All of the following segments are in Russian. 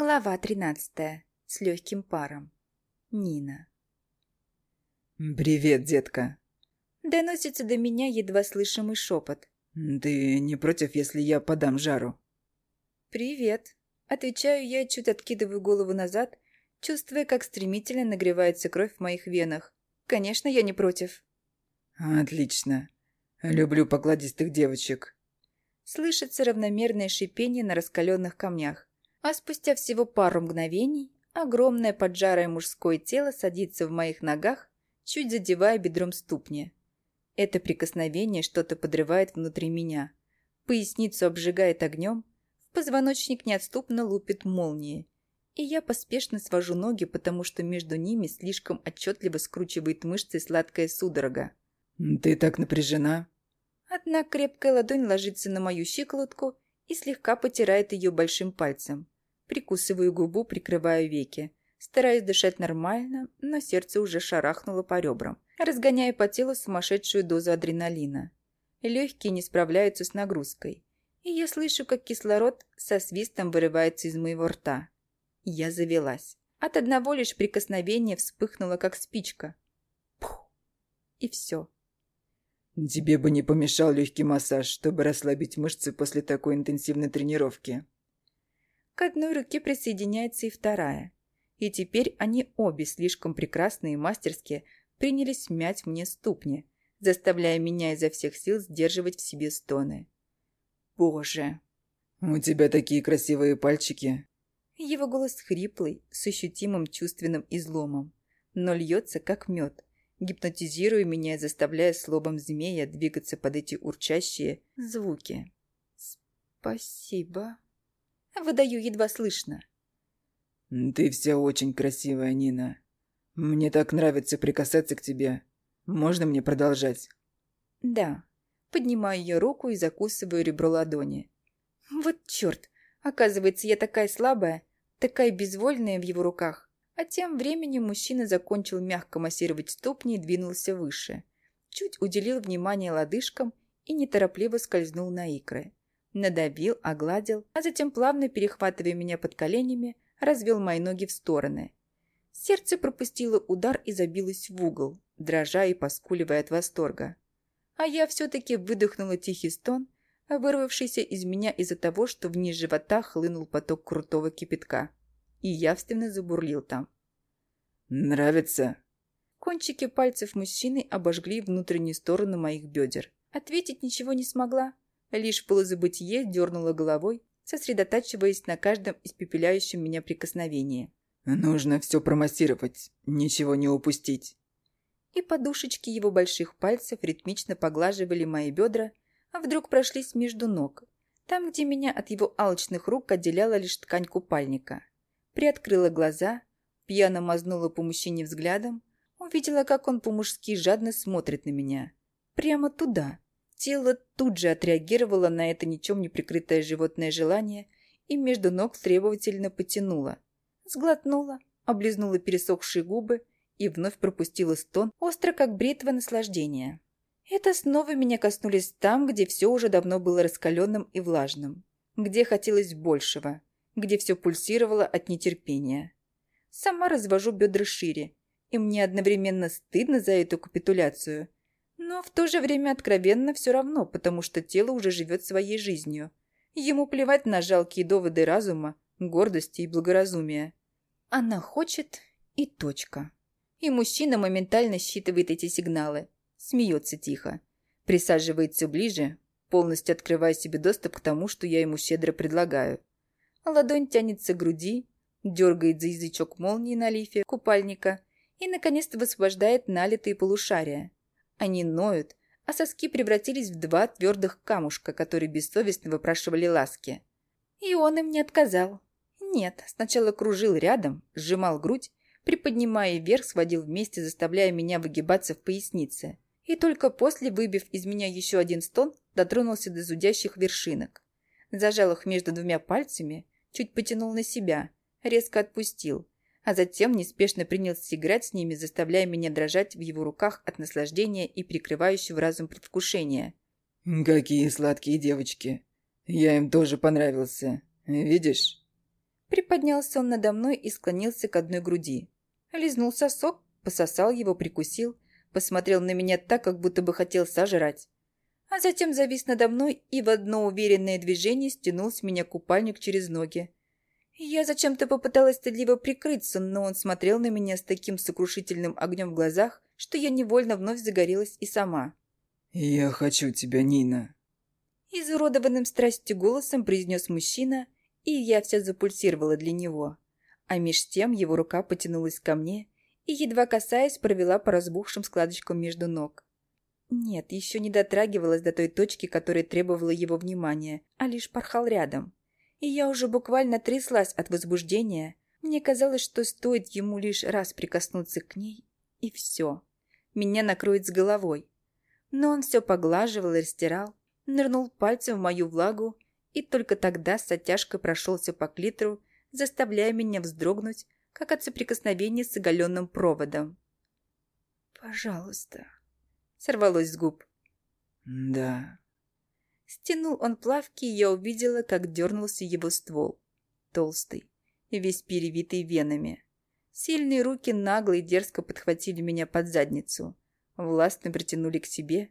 Глава тринадцатая. С легким паром. Нина. «Привет, детка!» Доносится до меня едва слышимый шепот. «Ты не против, если я подам жару?» «Привет!» Отвечаю я и чуть откидываю голову назад, чувствуя, как стремительно нагревается кровь в моих венах. «Конечно, я не против!» «Отлично! Люблю покладистых девочек!» Слышится равномерное шипение на раскаленных камнях. А спустя всего пару мгновений огромное поджарое мужское тело садится в моих ногах, чуть задевая бедром ступни. Это прикосновение что-то подрывает внутри меня. Поясницу обжигает огнем, в позвоночник неотступно лупит молнии. И я поспешно свожу ноги, потому что между ними слишком отчетливо скручивает мышцы сладкая судорога. «Ты так напряжена?» Одна крепкая ладонь ложится на мою щиколотку и слегка потирает ее большим пальцем. Прикусываю губу, прикрываю веки. Стараюсь дышать нормально, но сердце уже шарахнуло по ребрам, разгоняя по телу сумасшедшую дозу адреналина. Легкие не справляются с нагрузкой. И я слышу, как кислород со свистом вырывается из моего рта. Я завелась. От одного лишь прикосновения вспыхнула, как спичка. Пух! И все. Тебе бы не помешал легкий массаж, чтобы расслабить мышцы после такой интенсивной тренировки. К одной руке присоединяется и вторая. И теперь они обе слишком прекрасные и мастерские принялись мять мне ступни, заставляя меня изо всех сил сдерживать в себе стоны. Боже! У тебя такие красивые пальчики. Его голос хриплый, с ощутимым чувственным изломом, но льется как мед, гипнотизируя меня и заставляя слобом змея двигаться под эти урчащие звуки. «Спасибо». Выдаю едва слышно. «Ты вся очень красивая, Нина. Мне так нравится прикасаться к тебе. Можно мне продолжать?» «Да». Поднимаю ее руку и закусываю ребро ладони. «Вот черт! Оказывается, я такая слабая, такая безвольная в его руках. А тем временем мужчина закончил мягко массировать ступни и двинулся выше. Чуть уделил внимание лодыжкам и неторопливо скользнул на икры. Надавил, огладил, а затем, плавно перехватывая меня под коленями, развел мои ноги в стороны. Сердце пропустило удар и забилось в угол, дрожа и поскуливая от восторга. А я все-таки выдохнула тихий стон, вырвавшийся из меня из-за того, что вниз живота хлынул поток крутого кипятка и явственно забурлил там. «Нравится?» Кончики пальцев мужчины обожгли внутреннюю сторону моих бедер. Ответить ничего не смогла. Лишь в полузабытие дернула головой, сосредотачиваясь на каждом испепеляющем меня прикосновении. «Нужно все промассировать, ничего не упустить». И подушечки его больших пальцев ритмично поглаживали мои бедра, а вдруг прошлись между ног, там, где меня от его алчных рук отделяла лишь ткань купальника приоткрыла глаза, пьяно мазнула по мужчине взглядом, увидела, как он по-мужски жадно смотрит на меня. Прямо туда. Тело тут же отреагировало на это ничем не прикрытое животное желание и между ног требовательно потянуло. Сглотнула, облизнула пересохшие губы и вновь пропустила стон, остро как бритва наслаждения. Это снова меня коснулись там, где все уже давно было раскаленным и влажным, где хотелось большего, где все пульсировало от нетерпения. Сама развожу бедра шире, и мне одновременно стыдно за эту капитуляцию, но в то же время откровенно все равно, потому что тело уже живет своей жизнью. Ему плевать на жалкие доводы разума, гордости и благоразумия. Она хочет и точка. И мужчина моментально считывает эти сигналы, смеется тихо, присаживается ближе, полностью открывая себе доступ к тому, что я ему щедро предлагаю. Ладонь тянется к груди, дергает за язычок молнии на лифе купальника и, наконец-то, высвобождает налитые полушария. Они ноют, а соски превратились в два твердых камушка, которые бессовестно выпрашивали ласки. И он им не отказал. Нет, сначала кружил рядом, сжимал грудь, приподнимая вверх, сводил вместе, заставляя меня выгибаться в пояснице. И только после, выбив из меня еще один стон, дотронулся до зудящих вершинок. Зажал их между двумя пальцами, чуть потянул на себя, резко отпустил, а затем неспешно принялся играть с ними, заставляя меня дрожать в его руках от наслаждения и прикрывающего разум предвкушения. «Какие сладкие девочки! Я им тоже понравился, видишь?» Приподнялся он надо мной и склонился к одной груди. Лизнул сосок, пососал его, прикусил, посмотрел на меня так, как будто бы хотел сожрать. А затем завис надо мной и в одно уверенное движение стянул с меня купальник через ноги. Я зачем-то попыталась стыдливо прикрыться, но он смотрел на меня с таким сокрушительным огнем в глазах, что я невольно вновь загорелась и сама. «Я хочу тебя, Нина», Изуродованным страстью голосом произнес мужчина, и я вся запульсировала для него. А меж тем его рука потянулась ко мне и, едва касаясь, провела по разбухшим складочкам между ног. Нет, еще не дотрагивалась до той точки, которая требовала его внимания, а лишь порхал рядом. И я уже буквально тряслась от возбуждения. Мне казалось, что стоит ему лишь раз прикоснуться к ней, и все. Меня накроет с головой. Но он все поглаживал и растирал, нырнул пальцем в мою влагу и только тогда с оттяжкой прошелся по клитору, заставляя меня вздрогнуть, как от соприкосновения с оголенным проводом. «Пожалуйста», — сорвалось с губ. «Да». Стянул он плавки, и я увидела, как дернулся его ствол. Толстый весь перевитый венами. Сильные руки нагло и дерзко подхватили меня под задницу, властно притянули к себе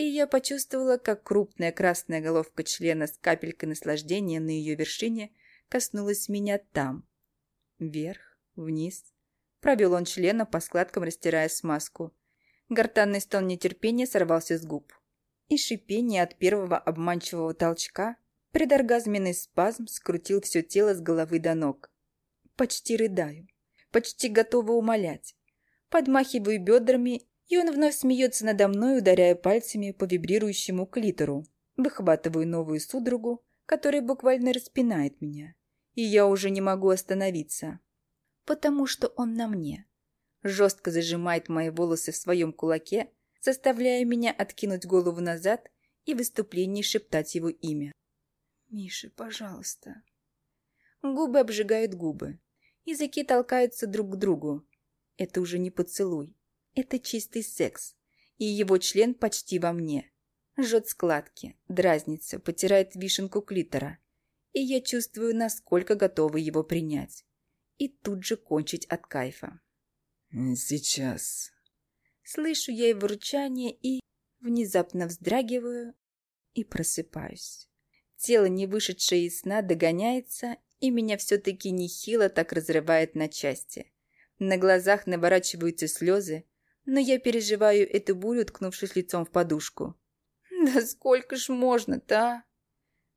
и я почувствовала, как крупная красная головка члена с капелькой наслаждения на ее вершине коснулась меня там. Вверх, вниз. Провел он члена по складкам, растирая смазку. Гортанный стон нетерпения сорвался с губ. И шипение от первого обманчивого толчка, предоргазменный спазм скрутил все тело с головы до ног. Почти рыдаю. Почти готова умолять. Подмахиваю бедрами и он вновь смеется надо мной, ударяя пальцами по вибрирующему клитору. Выхватываю новую судорогу, которая буквально распинает меня. И я уже не могу остановиться. Потому что он на мне. Жестко зажимает мои волосы в своем кулаке, заставляя меня откинуть голову назад и в выступлении шептать его имя. «Миша, пожалуйста». Губы обжигают губы. Языки толкаются друг к другу. Это уже не поцелуй. Это чистый секс, и его член почти во мне. Жжет складки, дразнится, потирает вишенку клитора. И я чувствую, насколько готова его принять. И тут же кончить от кайфа. «Сейчас». Слышу я его рычание и внезапно вздрагиваю и просыпаюсь. Тело, не вышедшее из сна, догоняется, и меня все-таки нехило так разрывает на части. На глазах наворачиваются слезы, но я переживаю эту бурю, уткнувшись лицом в подушку. «Да сколько ж можно-то, а?»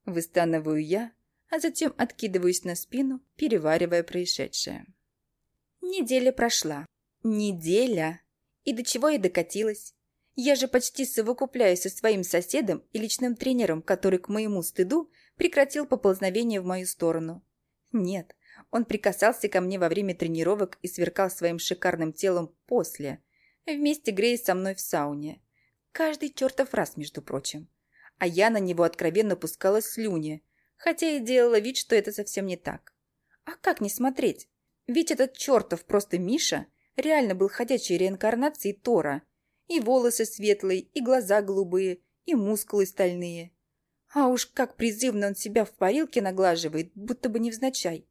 Выстанываю я, а затем откидываюсь на спину, переваривая происшедшее. Неделя прошла. Неделя. И до чего я докатилась? Я же почти совокупляюсь со своим соседом и личным тренером, который, к моему стыду, прекратил поползновение в мою сторону. Нет, он прикасался ко мне во время тренировок и сверкал своим шикарным телом после – Вместе греясь со мной в сауне. Каждый чертов раз, между прочим. А я на него откровенно пускала слюни, хотя и делала вид, что это совсем не так. А как не смотреть? Ведь этот чертов просто Миша реально был ходячей реинкарнацией Тора. И волосы светлые, и глаза голубые, и мускулы стальные. А уж как призывно он себя в парилке наглаживает, будто бы невзначай.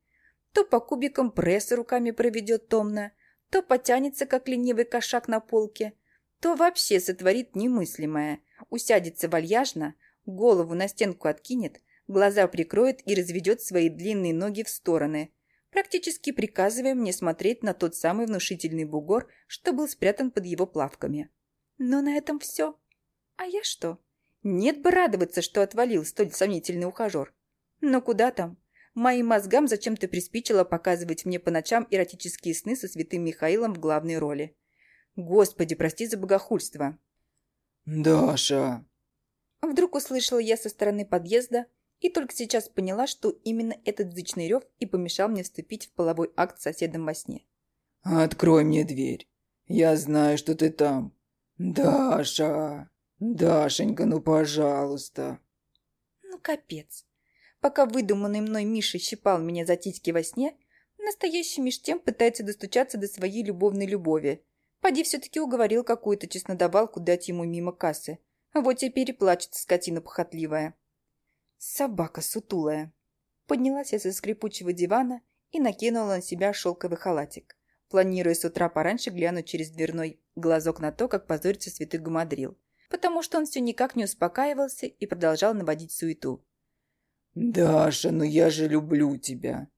То по кубикам пресса руками проведет томно, то потянется, как ленивый кошак на полке, то вообще сотворит немыслимое, усядется вальяжно, голову на стенку откинет, глаза прикроет и разведет свои длинные ноги в стороны, практически приказывая мне смотреть на тот самый внушительный бугор, что был спрятан под его плавками. Но на этом все. А я что? Нет бы радоваться, что отвалил столь сомнительный ухажер. Но куда там? Моим мозгам зачем-то приспичило показывать мне по ночам эротические сны со святым Михаилом в главной роли. Господи, прости за богохульство. «Даша!» Вдруг услышала я со стороны подъезда и только сейчас поняла, что именно этот зычный рев и помешал мне вступить в половой акт с соседом во сне. «Открой мне дверь. Я знаю, что ты там. Даша! Дашенька, ну пожалуйста!» Ну, капец. Пока выдуманный мной Миша щипал меня за титьки во сне, настоящий меж тем пытается достучаться до своей любовной любови. Поди все-таки уговорил какую-то честнодавалку дать ему мимо кассы. Вот теперь и плачет скотина похотливая. Собака сутулая. Поднялась я со скрипучего дивана и накинула на себя шелковый халатик, планируя с утра пораньше глянуть через дверной глазок на то, как позорится святой Гамадрил, потому что он все никак не успокаивался и продолжал наводить суету. «Даша, ну я же люблю тебя.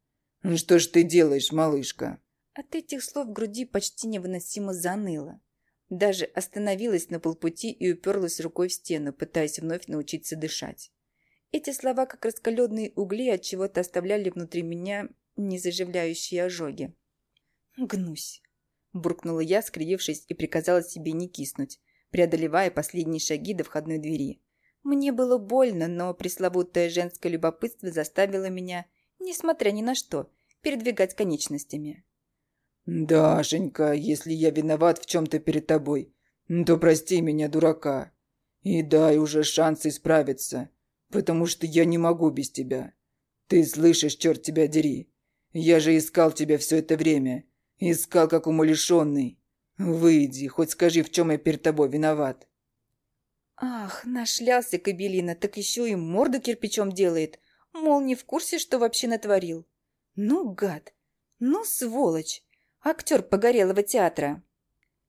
Что ж ты делаешь, малышка?» От этих слов в груди почти невыносимо заныло. Даже остановилась на полпути и уперлась рукой в стену, пытаясь вновь научиться дышать. Эти слова, как раскаленные угли, от чего то оставляли внутри меня незаживляющие ожоги. «Гнусь!» – буркнула я, скривившись, и приказала себе не киснуть, преодолевая последние шаги до входной двери. Мне было больно, но пресловутое женское любопытство заставило меня, несмотря ни на что, передвигать конечностями. «Дашенька, если я виноват в чем-то перед тобой, то прости меня, дурака, и дай уже шанс исправиться, потому что я не могу без тебя. Ты слышишь, черт тебя дери, я же искал тебя все это время, искал как умалишенный. Выйди, хоть скажи, в чем я перед тобой виноват». Ах, нашлялся кабелина, так еще и морду кирпичом делает, мол, не в курсе, что вообще натворил. Ну, гад, ну, сволочь актер погорелого театра.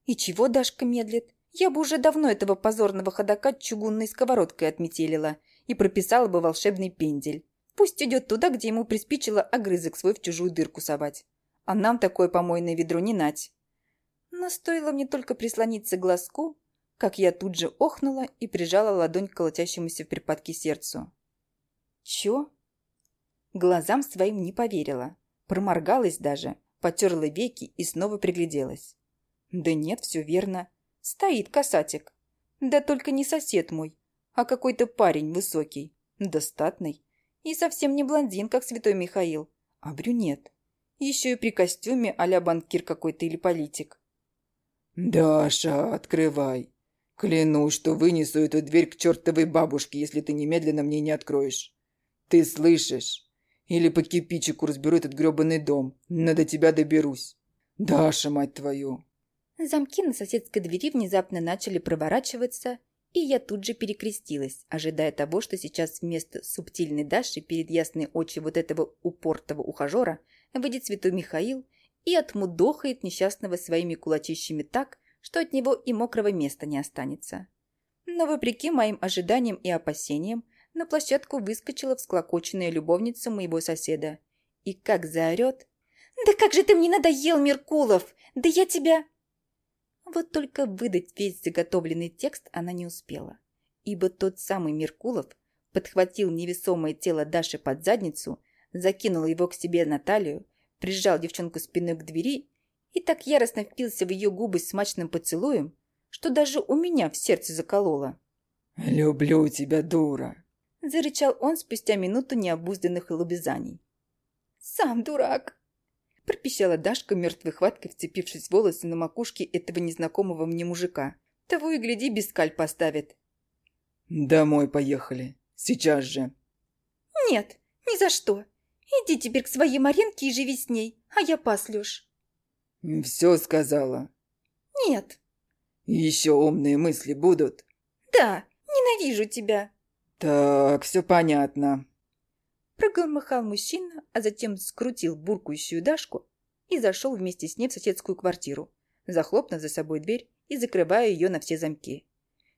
И чего Дашка медлит? Я бы уже давно этого позорного ходока чугунной сковородкой отметелила и прописала бы волшебный пендель. Пусть идет туда, где ему приспичило огрызок свой в чужую дырку совать. А нам такое помойное ведро не нать. Но стоило мне только прислониться к глазку, как я тут же охнула и прижала ладонь к колотящемуся в припадке сердцу. Чё? Глазам своим не поверила. Проморгалась даже, Потерла веки и снова пригляделась. Да нет, все верно. Стоит касатик. Да только не сосед мой, а какой-то парень высокий, достатный. И совсем не блондин, как святой Михаил, а брюнет. Еще и при костюме а банкир какой-то или политик. «Даша, открывай. Клянусь, что вынесу эту дверь к чертовой бабушке, если ты немедленно мне не откроешь. Ты слышишь?» Или по кирпичику разберу этот грёбаный дом. Но до тебя доберусь. Даша, мать твою!» Замки на соседской двери внезапно начали проворачиваться, и я тут же перекрестилась, ожидая того, что сейчас вместо субтильной Даши перед ясной очи вот этого упортого ухажера выйдет святой Михаил и отмудохает несчастного своими кулачищами так, что от него и мокрого места не останется. Но вопреки моим ожиданиям и опасениям, на площадку выскочила всклокоченная любовница моего соседа. И как заорет. «Да как же ты мне надоел, Меркулов! Да я тебя...» Вот только выдать весь заготовленный текст она не успела, ибо тот самый Меркулов подхватил невесомое тело Даши под задницу, закинул его к себе на талию, прижал девчонку спиной к двери и так яростно впился в ее губы смачным поцелуем, что даже у меня в сердце закололо. «Люблю тебя, дура!» Зарычал он спустя минуту необузданных лобезаний. «Сам дурак!» Пропищала Дашка, мертвой хваткой вцепившись в волосы на макушке этого незнакомого мне мужика. Того и гляди, без скаль поставит. «Домой поехали. Сейчас же». «Нет, ни за что. Иди теперь к своей Маринке и живи с ней, а я паслюш». «Все сказала». «Нет». «Еще умные мысли будут?» «Да, ненавижу тебя». «Так, все понятно». Прогромыхал мужчина, а затем скрутил буркающую Дашку и зашел вместе с ней в соседскую квартиру, захлопнув за собой дверь и закрывая ее на все замки.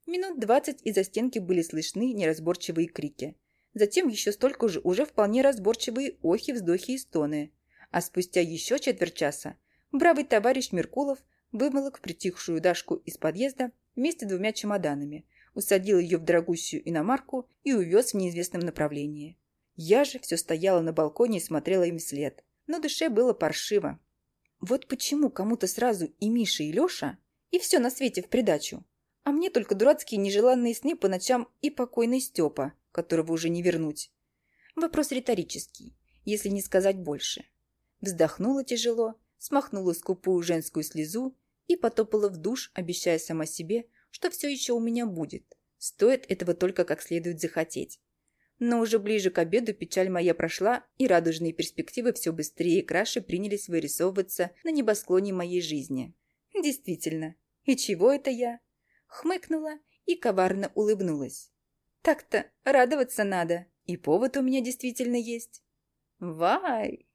Минут двадцать из-за стенки были слышны неразборчивые крики. Затем еще столько же уже вполне разборчивые охи, вздохи и стоны. А спустя еще четверть часа бравый товарищ Меркулов вымолок притихшую Дашку из подъезда вместе с двумя чемоданами – усадил ее в дорогущую иномарку и увез в неизвестном направлении. Я же все стояла на балконе и смотрела им вслед. Но душе было паршиво. Вот почему кому-то сразу и Миша, и Леша, и все на свете в придачу. А мне только дурацкие нежеланные сны по ночам и покойный Степа, которого уже не вернуть. Вопрос риторический, если не сказать больше. Вздохнула тяжело, смахнула скупую женскую слезу и потопала в душ, обещая сама себе, что все еще у меня будет. Стоит этого только как следует захотеть. Но уже ближе к обеду печаль моя прошла, и радужные перспективы все быстрее и краше принялись вырисовываться на небосклоне моей жизни. Действительно. И чего это я? Хмыкнула и коварно улыбнулась. Так-то радоваться надо, и повод у меня действительно есть. Вай!